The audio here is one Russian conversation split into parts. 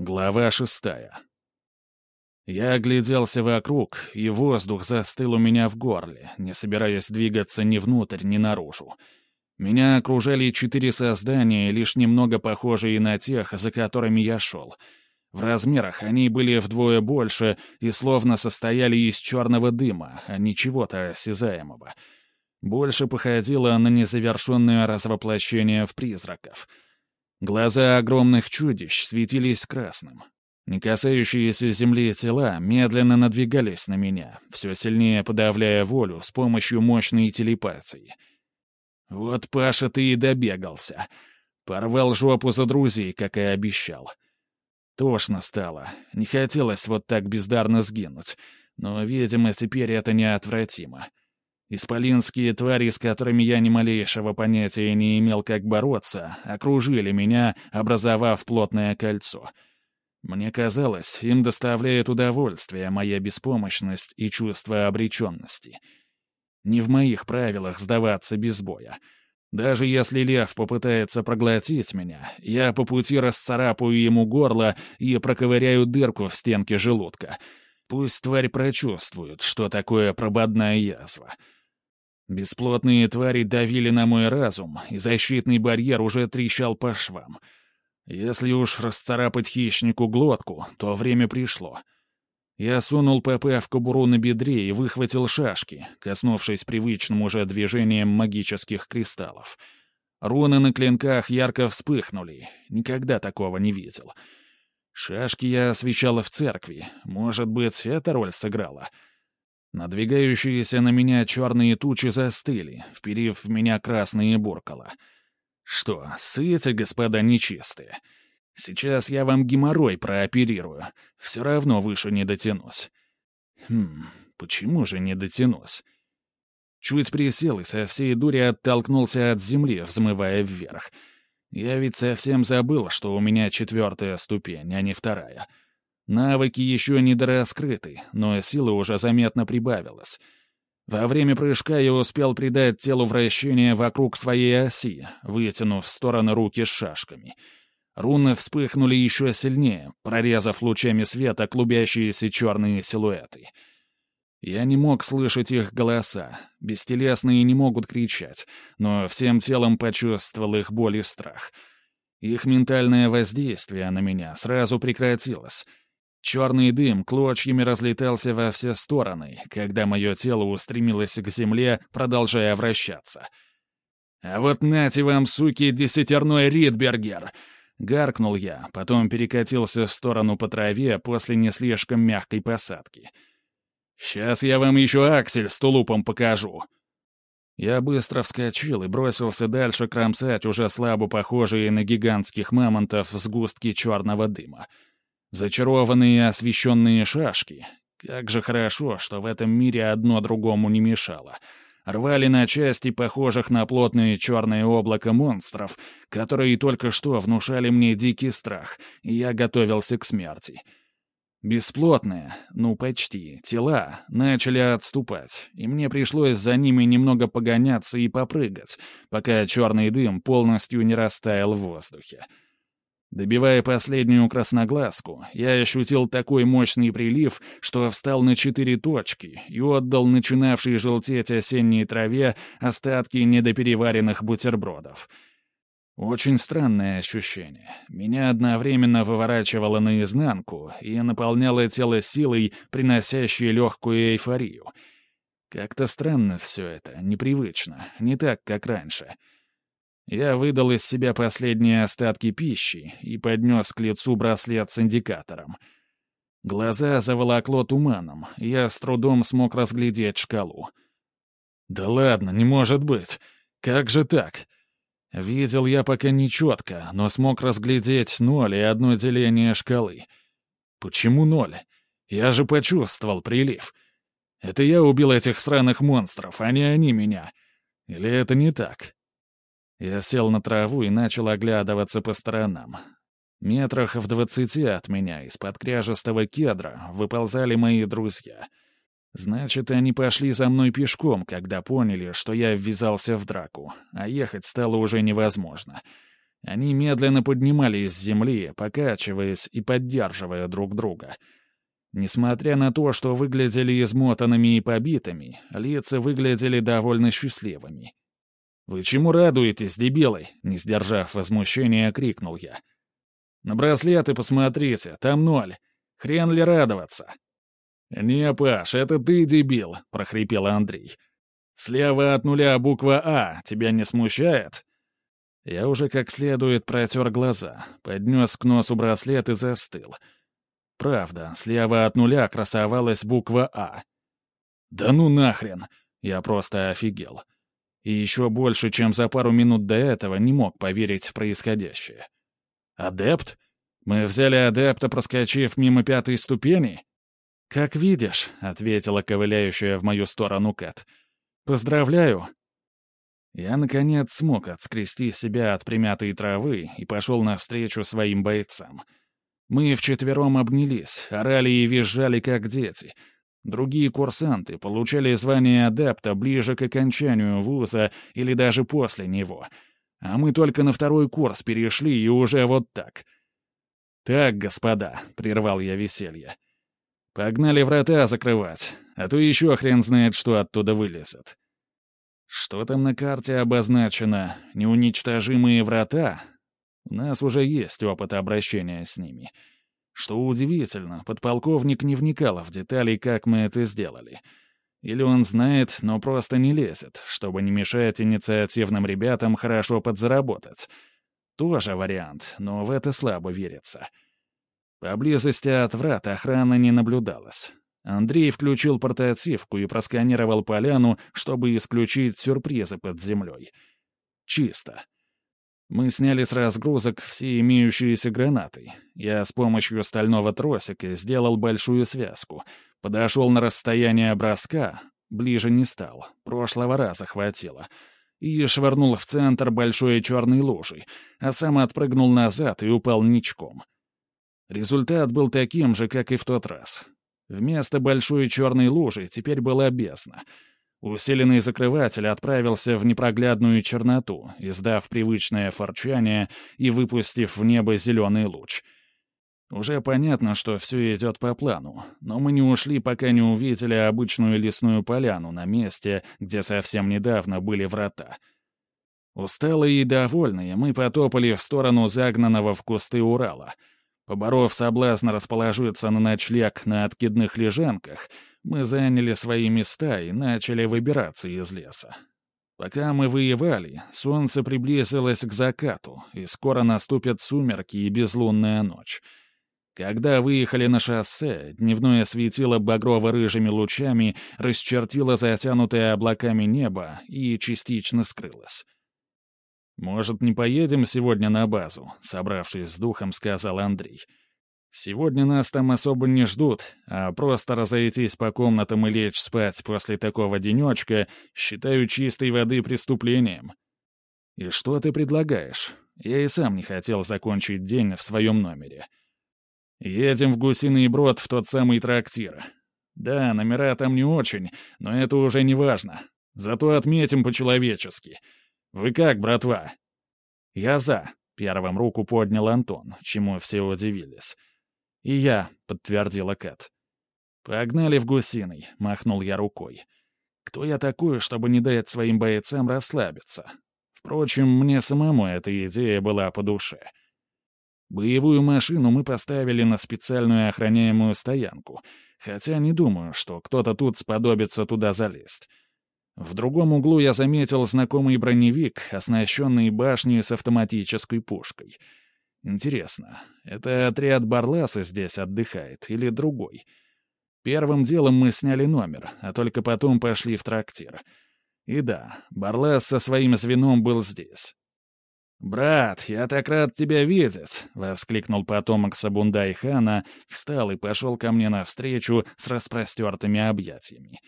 Глава шестая. Я огляделся вокруг, и воздух застыл у меня в горле, не собираясь двигаться ни внутрь, ни наружу. Меня окружали четыре создания, лишь немного похожие на тех, за которыми я шел. В размерах они были вдвое больше и словно состояли из черного дыма, а не чего-то осязаемого. Больше походило на незавершенное развоплощение в призраков — Глаза огромных чудищ светились красным. Не касающиеся земли тела медленно надвигались на меня, все сильнее подавляя волю с помощью мощной телепатии. Вот Паша ты и добегался. Порвал жопу за друзей, как и обещал. Тошно стало. Не хотелось вот так бездарно сгинуть. Но, видимо, теперь это неотвратимо. Исполинские твари, с которыми я ни малейшего понятия не имел, как бороться, окружили меня, образовав плотное кольцо. Мне казалось, им доставляет удовольствие моя беспомощность и чувство обреченности. Не в моих правилах сдаваться без боя. Даже если лев попытается проглотить меня, я по пути расцарапаю ему горло и проковыряю дырку в стенке желудка. Пусть тварь прочувствует, что такое прободная язва. Бесплотные твари давили на мой разум, и защитный барьер уже трещал по швам. Если уж расцарапать хищнику глотку, то время пришло. Я сунул ПП в кобуру на бедре и выхватил шашки, коснувшись привычным уже движением магических кристаллов. Руны на клинках ярко вспыхнули. Никогда такого не видел. Шашки я освещала в церкви. Может быть, эта роль сыграла — Надвигающиеся на меня черные тучи застыли, вперив в меня красные буркала. Что, сыты, господа нечистые? Сейчас я вам геморрой прооперирую. Все равно выше не дотянусь. Хм, почему же не дотянусь? Чуть присел и со всей дури оттолкнулся от земли, взмывая вверх. Я ведь совсем забыл, что у меня четвертая ступень, а не вторая — Навыки еще недораскрыты, но силы уже заметно прибавилось. Во время прыжка я успел придать телу вращение вокруг своей оси, вытянув в стороны руки с шашками. Руны вспыхнули еще сильнее, прорезав лучами света клубящиеся черные силуэты. Я не мог слышать их голоса. Бестелесные не могут кричать, но всем телом почувствовал их боль и страх. Их ментальное воздействие на меня сразу прекратилось — Черный дым клочьями разлетался во все стороны, когда мое тело устремилось к земле, продолжая вращаться. «А вот нате вам, суки, десятерной Ридбергер!» Гаркнул я, потом перекатился в сторону по траве после не слишком мягкой посадки. «Сейчас я вам еще аксель с тулупом покажу!» Я быстро вскочил и бросился дальше кромсать уже слабо похожие на гигантских мамонтов сгустки черного дыма — Зачарованные освещенные шашки. Как же хорошо, что в этом мире одно другому не мешало. Рвали на части похожих на плотное черное облако монстров, которые только что внушали мне дикий страх, и я готовился к смерти. Бесплотные, ну почти, тела начали отступать, и мне пришлось за ними немного погоняться и попрыгать, пока черный дым полностью не растаял в воздухе. Добивая последнюю красноглазку, я ощутил такой мощный прилив, что встал на четыре точки и отдал начинавшей желтеть осенней траве остатки недопереваренных бутербродов. Очень странное ощущение. Меня одновременно выворачивало наизнанку и наполняло тело силой, приносящей легкую эйфорию. Как-то странно все это, непривычно, не так, как раньше — я выдал из себя последние остатки пищи и поднес к лицу браслет с индикатором. Глаза заволокло туманом, я с трудом смог разглядеть шкалу. «Да ладно, не может быть! Как же так?» Видел я пока нечетко, но смог разглядеть ноль и одно деление шкалы. Почему ноль? Я же почувствовал прилив. Это я убил этих сраных монстров, а не они меня. Или это не так? Я сел на траву и начал оглядываться по сторонам. Метрах в двадцати от меня из-под кряжестого кедра выползали мои друзья. Значит, они пошли за мной пешком, когда поняли, что я ввязался в драку, а ехать стало уже невозможно. Они медленно поднимались с земли, покачиваясь и поддерживая друг друга. Несмотря на то, что выглядели измотанными и побитыми, лица выглядели довольно счастливыми. «Вы чему радуетесь, дебилы?» — не сдержав возмущения, крикнул я. «На браслеты посмотрите, там ноль. Хрен ли радоваться?» «Не, Паш, это ты дебил», — прохрипел Андрей. «Слева от нуля буква «А» тебя не смущает?» Я уже как следует протер глаза, поднес к носу браслет и застыл. Правда, слева от нуля красовалась буква «А». «Да ну нахрен!» Я просто офигел. И еще больше, чем за пару минут до этого, не мог поверить в происходящее. «Адепт? Мы взяли адепта, проскочив мимо пятой ступени?» «Как видишь», — ответила ковыляющая в мою сторону Кэт. «Поздравляю». Я, наконец, смог отскрести себя от примятой травы и пошел навстречу своим бойцам. Мы вчетвером обнялись, орали и визжали, как дети. Другие курсанты получали звание адепта ближе к окончанию вуза или даже после него. А мы только на второй курс перешли и уже вот так. «Так, господа», — прервал я веселье, — Погнали врата закрывать, а то еще хрен знает, что оттуда вылезет. Что там на карте обозначено? Неуничтожимые врата? У нас уже есть опыт обращения с ними. Что удивительно, подполковник не вникал в детали, как мы это сделали. Или он знает, но просто не лезет, чтобы не мешать инициативным ребятам хорошо подзаработать. Тоже вариант, но в это слабо верится. — Поблизости от врат охраны не наблюдалось. Андрей включил портативку и просканировал поляну, чтобы исключить сюрпризы под землей. Чисто. Мы сняли с разгрузок все имеющиеся гранаты. Я с помощью стального тросика сделал большую связку. Подошел на расстояние броска, ближе не стал, прошлого раза хватило. И швырнул в центр большой черной лужи, а сам отпрыгнул назад и упал ничком. Результат был таким же, как и в тот раз. Вместо большой черной лужи теперь была бездна. Усиленный закрыватель отправился в непроглядную черноту, издав привычное форчание и выпустив в небо зеленый луч. Уже понятно, что все идет по плану, но мы не ушли, пока не увидели обычную лесную поляну на месте, где совсем недавно были врата. Усталые и довольные, мы потопали в сторону загнанного в кусты Урала — Поборов соблазн расположиться на ночлег на откидных лежанках, мы заняли свои места и начали выбираться из леса. Пока мы воевали, солнце приблизилось к закату, и скоро наступят сумерки и безлунная ночь. Когда выехали на шоссе, дневное светило багрово-рыжими лучами расчертило затянутое облаками небо и частично скрылось. «Может, не поедем сегодня на базу?» — собравшись с духом, сказал Андрей. «Сегодня нас там особо не ждут, а просто разойтись по комнатам и лечь спать после такого денечка считаю чистой воды преступлением». «И что ты предлагаешь? Я и сам не хотел закончить день в своем номере». «Едем в Гусиный Брод в тот самый трактир. Да, номера там не очень, но это уже не важно. Зато отметим по-человечески». «Вы как, братва?» «Я за», — первым руку поднял Антон, чему все удивились. «И я», — подтвердила Кэт. «Погнали в гусиный», — махнул я рукой. «Кто я такой, чтобы не дать своим бойцам расслабиться?» Впрочем, мне самому эта идея была по душе. Боевую машину мы поставили на специальную охраняемую стоянку, хотя не думаю, что кто-то тут сподобится туда залезть. В другом углу я заметил знакомый броневик, оснащенный башней с автоматической пушкой. Интересно, это отряд Барласа здесь отдыхает или другой? Первым делом мы сняли номер, а только потом пошли в трактир. И да, Барлас со своим звеном был здесь. «Брат, я так рад тебя видеть!» — воскликнул потомок Сабундай хана, встал и пошел ко мне навстречу с распростертыми объятиями.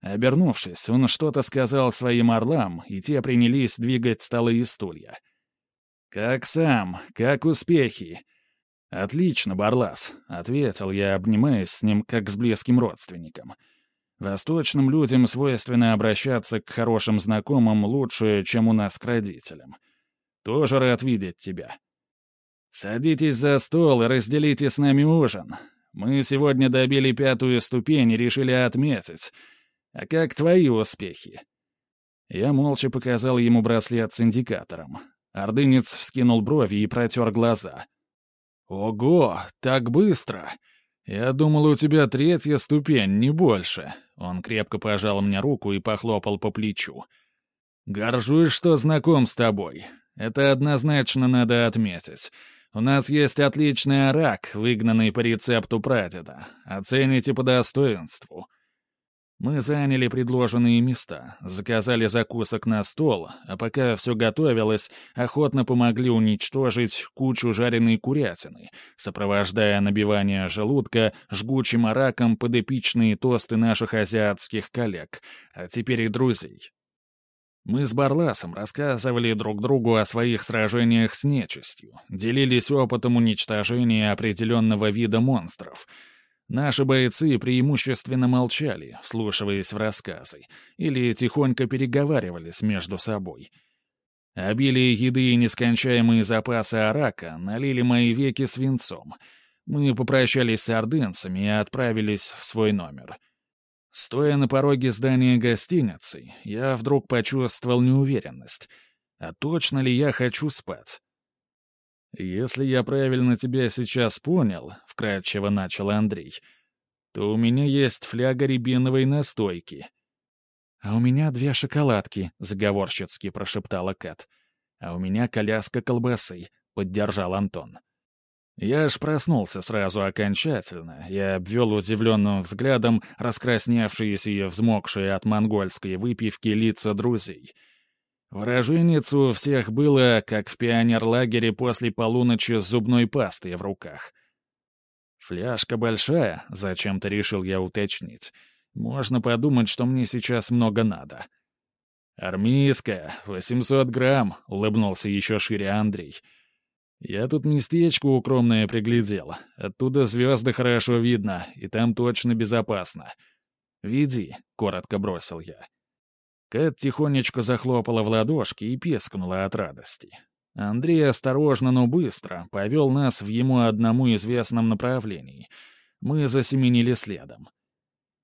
Обернувшись, он что-то сказал своим орлам, и те принялись двигать столы и стулья. «Как сам? Как успехи?» «Отлично, Барлас», — ответил я, обнимаясь с ним, как с близким родственником. «Восточным людям свойственно обращаться к хорошим знакомым лучше, чем у нас к родителям. Тоже рад видеть тебя. Садитесь за стол и разделите с нами ужин. Мы сегодня добили пятую ступень и решили отметить. А как твои успехи?» Я молча показал ему браслет с индикатором. Ордынец вскинул брови и протер глаза. «Ого, так быстро! Я думал, у тебя третья ступень, не больше». Он крепко пожал мне руку и похлопал по плечу. «Горжусь, что знаком с тобой. Это однозначно надо отметить. У нас есть отличный арак, выгнанный по рецепту прадеда. Оцените по достоинству». Мы заняли предложенные места, заказали закусок на стол, а пока все готовилось, охотно помогли уничтожить кучу жареной курятины, сопровождая набивание желудка жгучим араком под эпичные тосты наших азиатских коллег, а теперь и друзей. Мы с Барласом рассказывали друг другу о своих сражениях с нечистью, делились опытом уничтожения определенного вида монстров — Наши бойцы преимущественно молчали, вслушиваясь в рассказы, или тихонько переговаривались между собой. Обилие еды и нескончаемые запасы арака налили мои веки свинцом. Мы попрощались с ордынцами и отправились в свой номер. Стоя на пороге здания гостиницы, я вдруг почувствовал неуверенность. А точно ли я хочу спать? «Если я правильно тебя сейчас понял», — вкратчиво начал Андрей, «то у меня есть фляга рябиновой настойки». «А у меня две шоколадки», — заговорщицки прошептала Кэт. «А у меня коляска колбасы», — поддержал Антон. Я аж проснулся сразу окончательно и обвел удивленным взглядом раскрасневшиеся и взмокшие от монгольской выпивки лица друзей — Выраженец у всех было, как в пионерлагере после полуночи с зубной пастой в руках. «Фляжка большая», — зачем-то решил я уточнить. «Можно подумать, что мне сейчас много надо». «Армейская, 800 грамм», — улыбнулся еще шире Андрей. «Я тут местечко укромное приглядел. Оттуда звезды хорошо видно, и там точно безопасно. Веди», — коротко бросил я. Кэт тихонечко захлопала в ладошки и пескнула от радости. Андрей осторожно, но быстро повел нас в ему одному известном направлении. Мы засеменили следом.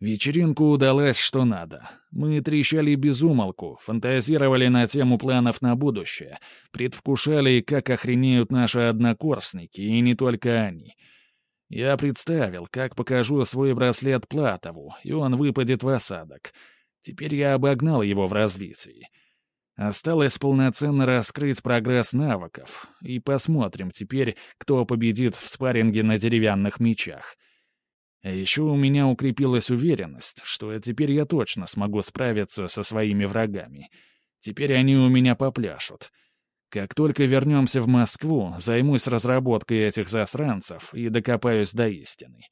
Вечеринку удалась что надо. Мы трещали без умолку, фантазировали на тему планов на будущее, предвкушали, как охренеют наши однокурсники, и не только они. Я представил, как покажу свой браслет Платову, и он выпадет в осадок — Теперь я обогнал его в развитии. Осталось полноценно раскрыть прогресс навыков, и посмотрим теперь, кто победит в спарринге на деревянных мечах. А еще у меня укрепилась уверенность, что теперь я точно смогу справиться со своими врагами. Теперь они у меня попляшут. Как только вернемся в Москву, займусь разработкой этих засранцев и докопаюсь до истины.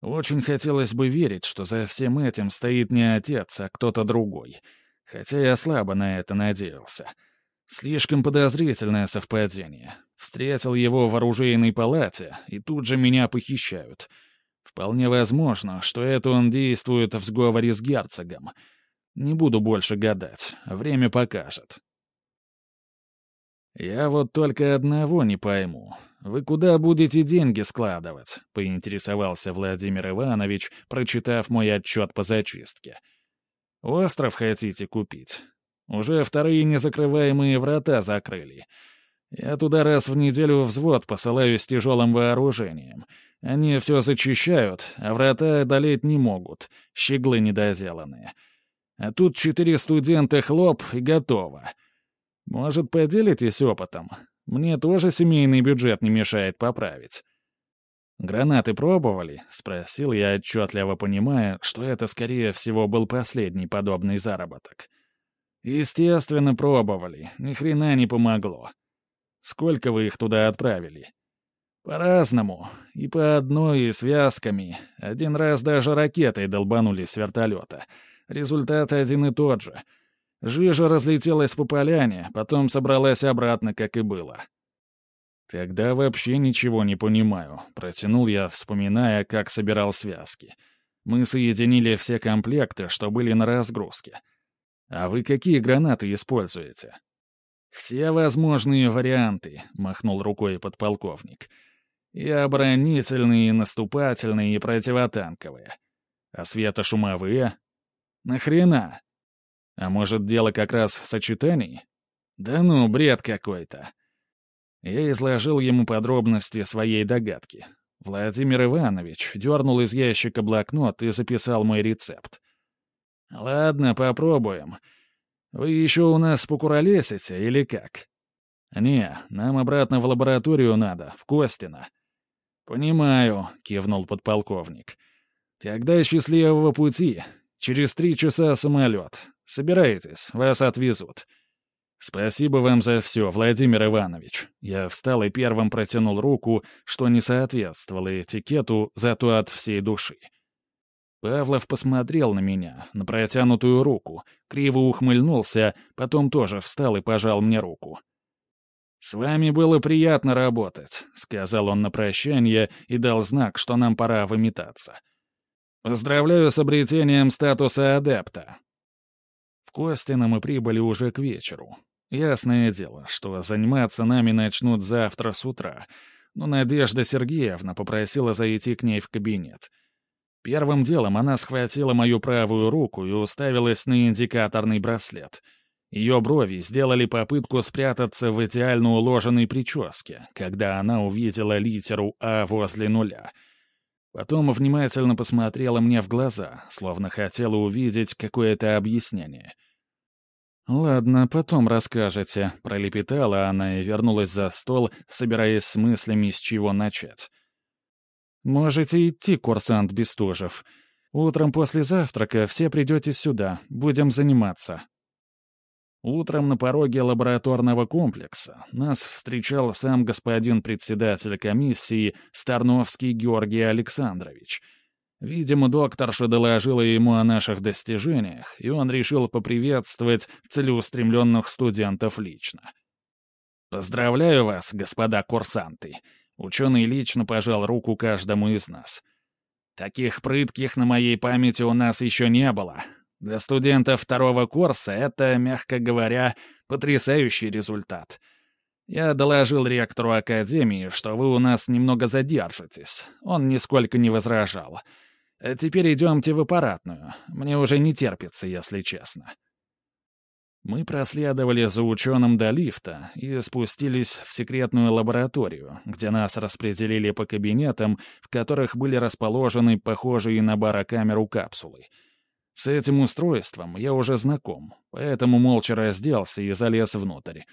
Очень хотелось бы верить, что за всем этим стоит не отец, а кто-то другой. Хотя я слабо на это надеялся. Слишком подозрительное совпадение. Встретил его в оружейной палате, и тут же меня похищают. Вполне возможно, что это он действует в сговоре с герцогом. Не буду больше гадать, время покажет. Я вот только одного не пойму. Вы куда будете деньги складывать?» — поинтересовался Владимир Иванович, прочитав мой отчет по зачистке. «Остров хотите купить? Уже вторые незакрываемые врата закрыли. Я туда раз в неделю взвод посылаю с тяжелым вооружением. Они все зачищают, а врата одолеть не могут, щеглы недоделанные. А тут четыре студента хлоп и готово. Может, поделитесь опытом? Мне тоже семейный бюджет не мешает поправить. «Гранаты пробовали?» — спросил я, отчетливо понимая, что это, скорее всего, был последний подобный заработок. «Естественно, пробовали. Ни хрена не помогло. Сколько вы их туда отправили?» «По-разному. И по одной, и связками. Один раз даже ракетой долбанули с вертолета. Результат один и тот же — Жижа разлетелась по поляне, потом собралась обратно, как и было. «Тогда вообще ничего не понимаю», — протянул я, вспоминая, как собирал связки. «Мы соединили все комплекты, что были на разгрузке. А вы какие гранаты используете?» «Все возможные варианты», — махнул рукой подполковник. «И оборонительные, и наступательные, и противотанковые. А светошумовые? Нахрена? А может, дело как раз в сочетании? Да ну, бред какой-то». Я изложил ему подробности своей догадки. Владимир Иванович дернул из ящика блокнот и записал мой рецепт. «Ладно, попробуем. Вы еще у нас покуролесите или как?» «Не, нам обратно в лабораторию надо, в Костино». «Понимаю», — кивнул подполковник. «Тогда счастливого пути. Через три часа самолет. Собирайтесь, вас отвезут». «Спасибо вам за все, Владимир Иванович». Я встал и первым протянул руку, что не соответствовало этикету, зато от всей души. Павлов посмотрел на меня, на протянутую руку, криво ухмыльнулся, потом тоже встал и пожал мне руку. «С вами было приятно работать», — сказал он на прощание и дал знак, что нам пора выметаться. «Поздравляю с обретением статуса адепта». В Костино мы прибыли уже к вечеру. Ясное дело, что заниматься нами начнут завтра с утра, но Надежда Сергеевна попросила зайти к ней в кабинет. Первым делом она схватила мою правую руку и уставилась на индикаторный браслет. Ее брови сделали попытку спрятаться в идеально уложенной прическе, когда она увидела литеру «А» возле нуля. Потом внимательно посмотрела мне в глаза, словно хотела увидеть какое-то объяснение — «Ладно, потом расскажете», — пролепетала она и вернулась за стол, собираясь с мыслями, с чего начать. «Можете идти, курсант Бестужев. Утром после завтрака все придете сюда, будем заниматься». Утром на пороге лабораторного комплекса нас встречал сам господин председатель комиссии Старновский Георгий Александрович — Видимо, докторша доложила ему о наших достижениях, и он решил поприветствовать целеустремленных студентов лично. «Поздравляю вас, господа курсанты!» Ученый лично пожал руку каждому из нас. «Таких прытких на моей памяти у нас еще не было. Для студентов второго курса это, мягко говоря, потрясающий результат». Я доложил ректору Академии, что вы у нас немного задержитесь. Он нисколько не возражал. А теперь идемте в аппаратную. Мне уже не терпится, если честно». Мы проследовали за ученым до лифта и спустились в секретную лабораторию, где нас распределили по кабинетам, в которых были расположены похожие на барокамеру капсулы. С этим устройством я уже знаком, поэтому молча разделся и залез внутрь.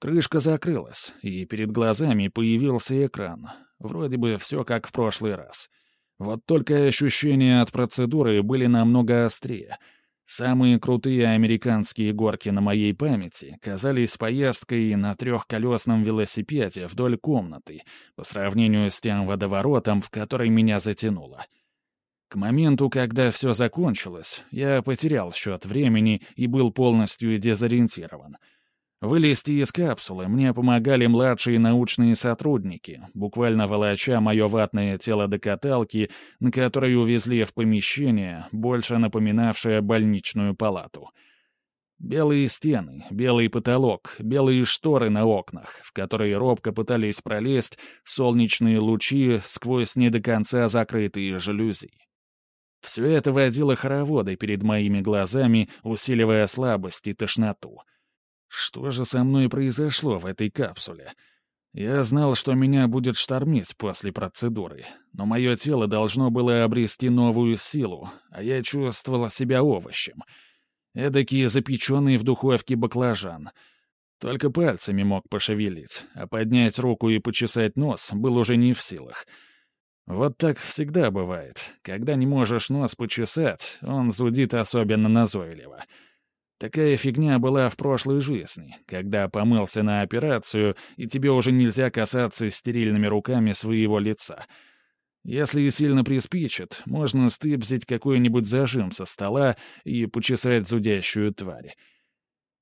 Крышка закрылась, и перед глазами появился экран. Вроде бы все как в прошлый раз — вот только ощущения от процедуры были намного острее. Самые крутые американские горки на моей памяти казались поездкой на трехколесном велосипеде вдоль комнаты по сравнению с тем водоворотом, в который меня затянуло. К моменту, когда все закончилось, я потерял счет времени и был полностью дезориентирован — Вылезти из капсулы мне помогали младшие научные сотрудники, буквально волоча мое ватное тело до каталки, на которой увезли в помещение, больше напоминавшее больничную палату. Белые стены, белый потолок, белые шторы на окнах, в которые робко пытались пролезть солнечные лучи сквозь не до конца закрытые жалюзи. Все это водило хороводы перед моими глазами, усиливая слабость и тошноту — что же со мной произошло в этой капсуле? Я знал, что меня будет штормить после процедуры, но мое тело должно было обрести новую силу, а я чувствовал себя овощем. Эдакий запеченный в духовке баклажан. Только пальцами мог пошевелить, а поднять руку и почесать нос был уже не в силах. Вот так всегда бывает. Когда не можешь нос почесать, он зудит особенно назойливо — Такая фигня была в прошлой жизни, когда помылся на операцию, и тебе уже нельзя касаться стерильными руками своего лица. Если и сильно приспичит, можно стыбзить какой-нибудь зажим со стола и почесать зудящую тварь.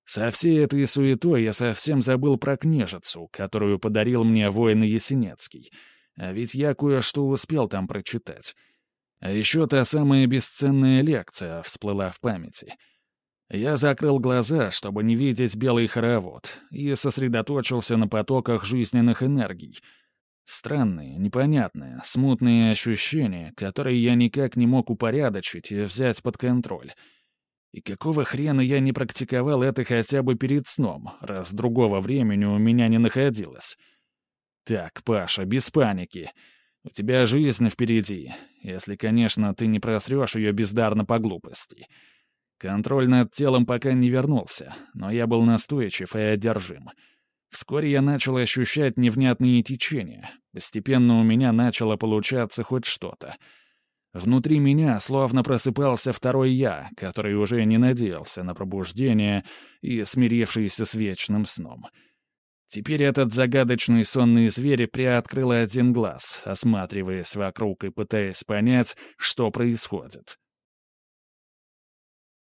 Со всей этой суетой я совсем забыл про книжицу, которую подарил мне воин Есенецкий. А ведь я кое-что успел там прочитать. А еще та самая бесценная лекция всплыла в памяти — Я закрыл глаза, чтобы не видеть белый хоровод, и сосредоточился на потоках жизненных энергий. Странные, непонятные, смутные ощущения, которые я никак не мог упорядочить и взять под контроль. И какого хрена я не практиковал это хотя бы перед сном, раз другого времени у меня не находилось? Так, Паша, без паники. У тебя жизнь впереди, если, конечно, ты не просрешь ее бездарно по глупости. Контроль над телом пока не вернулся, но я был настойчив и одержим. Вскоре я начал ощущать невнятные течения. Постепенно у меня начало получаться хоть что-то. Внутри меня словно просыпался второй я, который уже не надеялся на пробуждение и смирившийся с вечным сном. Теперь этот загадочный сонный зверь приоткрыл один глаз, осматриваясь вокруг и пытаясь понять, что происходит.